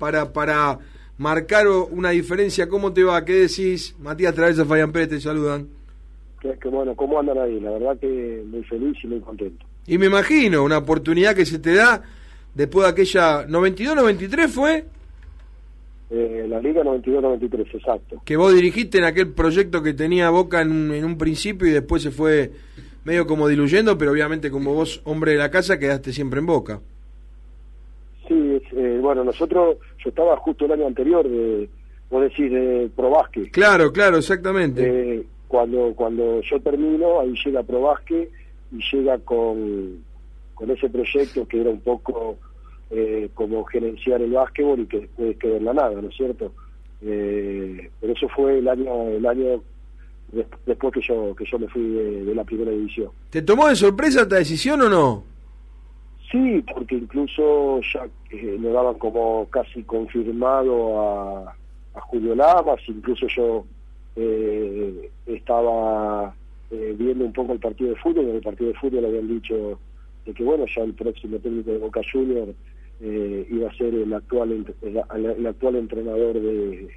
para, para marcar una diferencia. ¿Cómo te va? ¿Qué decís? Matías Travesa, Fabián Pérez, te saludan. Que, bueno, ¿cómo andan ahí? La verdad que muy feliz y muy contento. Y me imagino, una oportunidad que se te da después de aquella 92-93 fue... Eh, la Liga 92-93, exacto. Que vos dirigiste en aquel proyecto que tenía Boca en, en un principio y después se fue medio como diluyendo, pero obviamente como vos, hombre de la casa, quedaste siempre en Boca. Bueno, nosotros, yo estaba justo el año anterior de, vos decís, de Probasque. Claro, claro, exactamente. Eh, cuando, cuando yo termino, ahí llega Probasque y llega con, con ese proyecto que era un poco eh, como gerenciar el básquetbol y que después quedó en la nada, ¿no es cierto? Eh, pero eso fue el año el año después que yo que yo me fui de, la primera división. ¿Te tomó de sorpresa esta decisión o no? Sí, porque incluso ya eh, me daban como casi confirmado a, a Julio Lamas, incluso yo eh, estaba eh, viendo un poco el partido de fútbol, en el partido de fútbol habían dicho de que bueno, ya el próximo técnico de Boca Junior eh, iba a ser el actual el, actual entrenador de,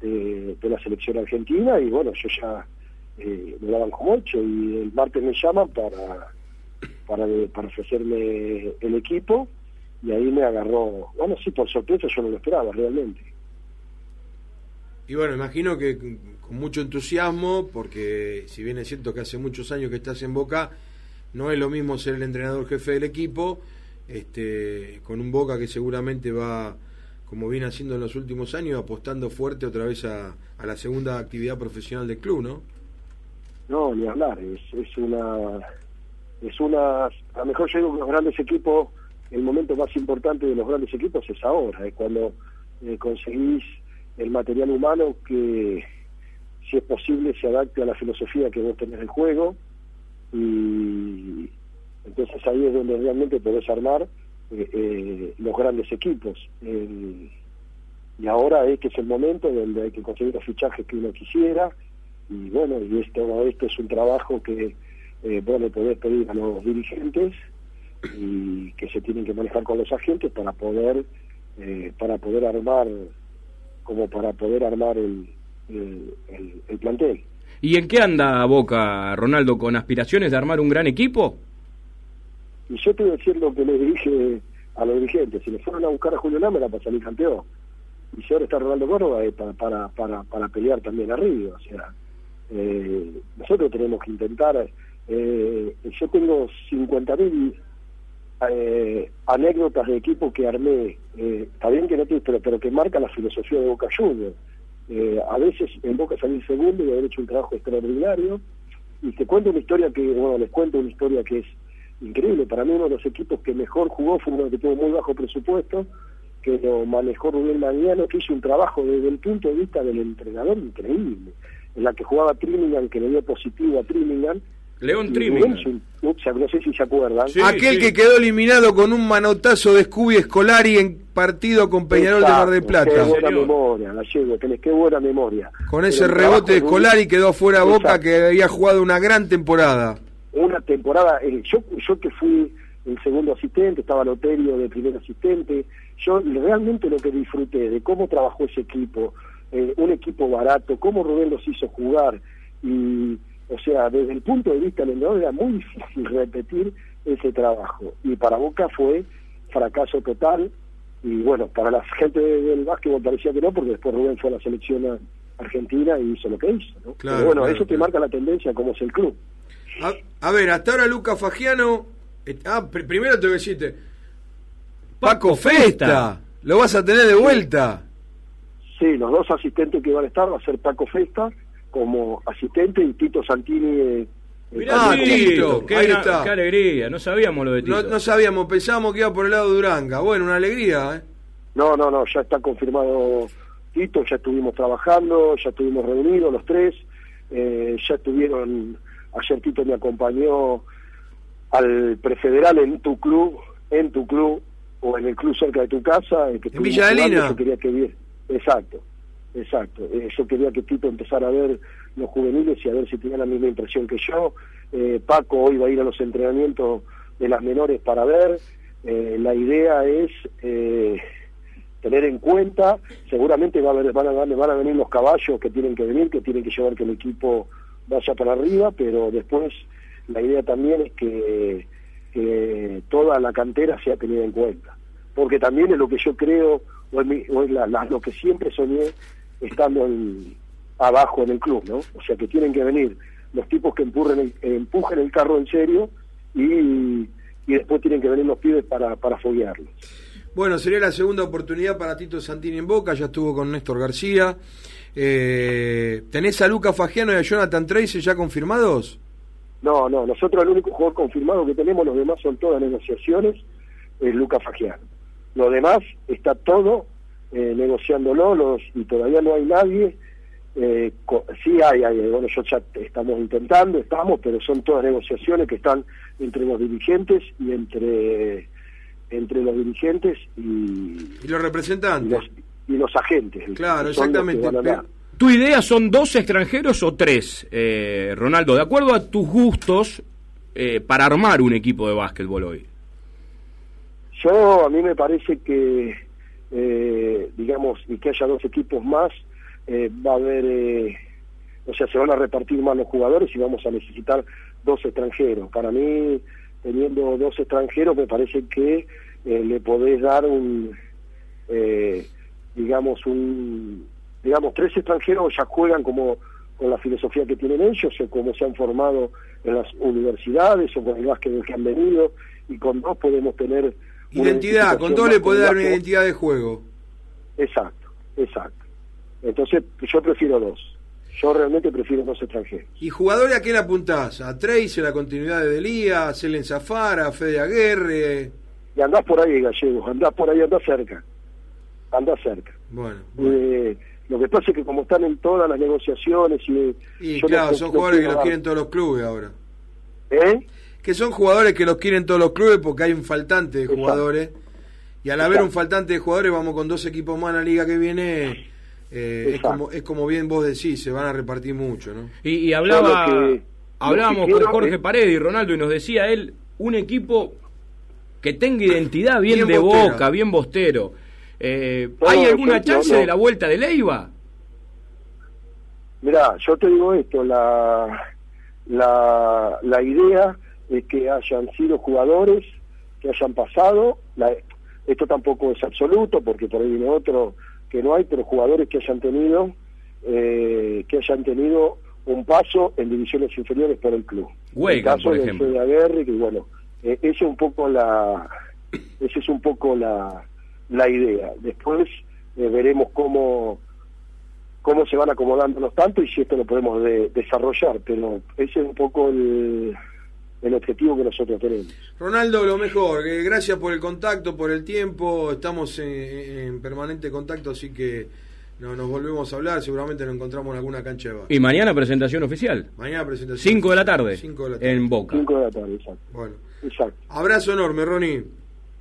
de, la selección argentina y bueno, yo ya eh, me daban como ocho y el martes me llaman para, para, para ofrecerme el equipo y ahí me agarró, bueno, sí, por sorpresa yo no lo esperaba realmente. Y bueno, imagino que con mucho entusiasmo, porque si bien es cierto que hace muchos años que estás en Boca, no es lo mismo ser el entrenador jefe del equipo, este, con un Boca que seguramente va como viene haciendo en los últimos años, apostando fuerte otra vez a, la segunda actividad profesional del club, ¿no? No, ni hablar, es, es una, es una, a lo mejor yo digo que los grandes equipos, el momento más importante de los grandes equipos es ahora, es cuando eh, conseguís el material humano que, si es posible, se adapte a la filosofía que vos tenés del juego, y entonces ahí es donde realmente podés armar eh, eh, los grandes equipos. y ahora es que es el momento donde hay que conseguir los fichajes que uno quisiera y bueno, y esto, esto es un trabajo que eh, bueno, podés pedir a los dirigentes y que se tienen que manejar con los agentes para poder eh, para poder armar como para poder armar el, el, el plantel. ¿Y en qué anda Boca, Ronaldo, con aspiraciones de armar un gran equipo? Y yo te voy a decir lo que le dije a los dirigentes. Si le fueron a buscar a Julio Lámera para salir campeón. Y si ahora está Ronaldo Córdoba es para, para, para, para pelear también arriba. O sea, eh, nosotros tenemos que intentar. Eh, yo tengo 50.000 eh, anécdotas de equipo que armé. Eh, está bien que no te, pero, pero que marca la filosofía de Boca Juniors. Eh, a veces en Boca salir segundo y haber hecho un trabajo extraordinario. Y te cuento una historia que, bueno, les cuento una historia que es increíble. Para mí uno de los equipos que mejor jugó fue uno que tuvo muy bajo presupuesto, que lo manejó Rubén Mañano, que hizo un trabajo desde el punto de vista del entrenador increíble, en la que jugaba Trimingham, que le dio positivo a Trimingham, León Trimingham. No sé si se acuerdan. Aquel que quedó eliminado con un manotazo de Scooby Escolari en partido con Peñarol de Mar del Plata. Qué buena memoria, Gallego, tenés qué buena memoria. Con ese rebote de Escolari quedó fuera Boca que había jugado una gran temporada una temporada, eh, yo, yo que fui el segundo asistente, estaba Loterio de primer asistente, yo realmente lo que disfruté de cómo trabajó ese equipo, eh, un equipo barato, cómo Rubén los hizo jugar, y o sea, desde el punto de vista del entrenador era muy difícil repetir ese trabajo, y para Boca fue fracaso total, y bueno, para la gente del básquetbol parecía que no, porque después Rubén fue a la selección argentina y hizo lo que hizo, ¿no? Pero bueno, eso te marca la tendencia como es el club. A, ver, hasta ahora Lucas Fagiano. Eh, ah, primero te voy a decirte. Paco Festa. Lo vas a tener de vuelta. Sí, los dos asistentes que van a estar va a ser Paco Festa como asistente y Tito Santini. Eh, Mirá, ah, Tito, qué, alegría, no sabíamos lo de Tito. No, sabíamos, pensábamos que iba por el lado de Duranga. Bueno, una alegría, ¿eh? No, no, no, ya está confirmado Tito, ya estuvimos trabajando, ya estuvimos reunidos los tres, eh, ya estuvieron Ayer Tito me acompañó al prefederal en tu club, en tu club, o en el club cerca de tu casa. En, que ¿En Villa Yo quería que Exacto, exacto. Eh, yo quería que Tito empezara a ver los juveniles y a ver si tenía la misma impresión que yo. Eh, Paco hoy va a ir a los entrenamientos de las menores para ver. Eh, la idea es tener en cuenta, seguramente va a haber, van, a, venir los caballos que tienen que venir, que tienen que llevar que el equipo vaya para arriba, pero después la idea también es que, toda la cantera sea tenida en cuenta, porque también es lo que yo creo, o es, lo que siempre soñé estando abajo en el club, ¿no? O sea que tienen que venir los tipos que empujen el, empujen el carro en serio y, y después tienen que venir los pibes para, para foguearlos. Bueno, sería la segunda oportunidad para Tito Santini en Boca, ya estuvo con Néstor García. Eh, ¿Tenés a Luca Fagiano y a Jonathan Tracy ya confirmados? No, no, nosotros el único jugador confirmado que tenemos, los demás son todas negociaciones, es Luca Fagiano. Lo demás está todo eh, negociándolo los, y todavía no hay nadie. Eh, sí hay, hay, bueno, yo ya estamos intentando, estamos, pero son todas negociaciones que están entre los dirigentes y entre entre los dirigentes y, y los representantes y los, agentes. Claro, exactamente. ¿Tu idea son dos extranjeros o tres, eh, Ronaldo? De acuerdo a tus gustos eh, para armar un equipo de básquetbol hoy. Yo, a mí me parece que, eh, digamos, y que haya dos equipos más, va a haber, o sea, se van a repartir más los jugadores y vamos a necesitar dos extranjeros. Para mí, teniendo dos extranjeros, me parece que eh, le podés dar un, eh, digamos, un, digamos, tres extranjeros ya juegan como con la filosofía que tienen ellos, o como se han formado en las universidades o con el básquet que han venido, y con dos podemos tener... Identidad, con dos le podés dar una identidad de juego. Exacto, exacto. Entonces yo prefiero dos. Yo realmente prefiero dos extranjeros. ¿Y jugadores a quién apuntás? ¿A Trace, la continuidad de Delía, a Selen Zafara, a Fede Aguerre? Y andás por ahí, Gallegos, andás por ahí, andás cerca. Andás cerca. Bueno. Eh, lo que pasa es que como están en todas las negociaciones y... Y claro, son jugadores que los quieren todos los clubes ahora. ¿Eh? Que son jugadores que los quieren todos los clubes porque hay un faltante de jugadores. Y al haber un faltante de jugadores, vamos con dos equipos más en la liga que viene eh, es, como, es como bien vos decís, se van a repartir mucho, ¿no? Y, hablaba, hablábamos con Jorge Paredes y Ronaldo y nos decía él, un equipo que tenga identidad bien, de boca, bien bostero. Eh, ¿Hay alguna chance de la vuelta de Leiva? Mirá, yo te digo esto, la, la, la idea es que hayan sido jugadores, que hayan pasado, esto tampoco es absoluto, porque por ahí viene otro que no hay, pero jugadores que hayan tenido eh, que hayan tenido un paso en divisiones inferiores por el club. Huega, el caso por de ejemplo. De que bueno, eh, esa es un poco la esa es un poco la, la idea. Después eh, veremos cómo cómo se van acomodando los tantos y si esto lo podemos desarrollar, pero ese es un poco el, el objetivo que nosotros tenemos. Ronaldo, lo mejor, gracias por el contacto, por el tiempo, estamos en, permanente contacto, así que no, nos volvemos a hablar, seguramente nos encontramos en alguna cancha de bar. ¿Y mañana presentación oficial? Mañana presentación. 5 de la tarde. 5 de la tarde. En Boca. 5 de la tarde, exacto. Bueno. Exacto. Abrazo enorme, Ronnie.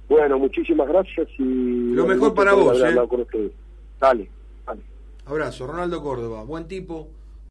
Bueno, muchísimas gracias y... Lo mejor para vos, ¿eh? Dale, dale. Abrazo, Ronaldo Córdoba, buen tipo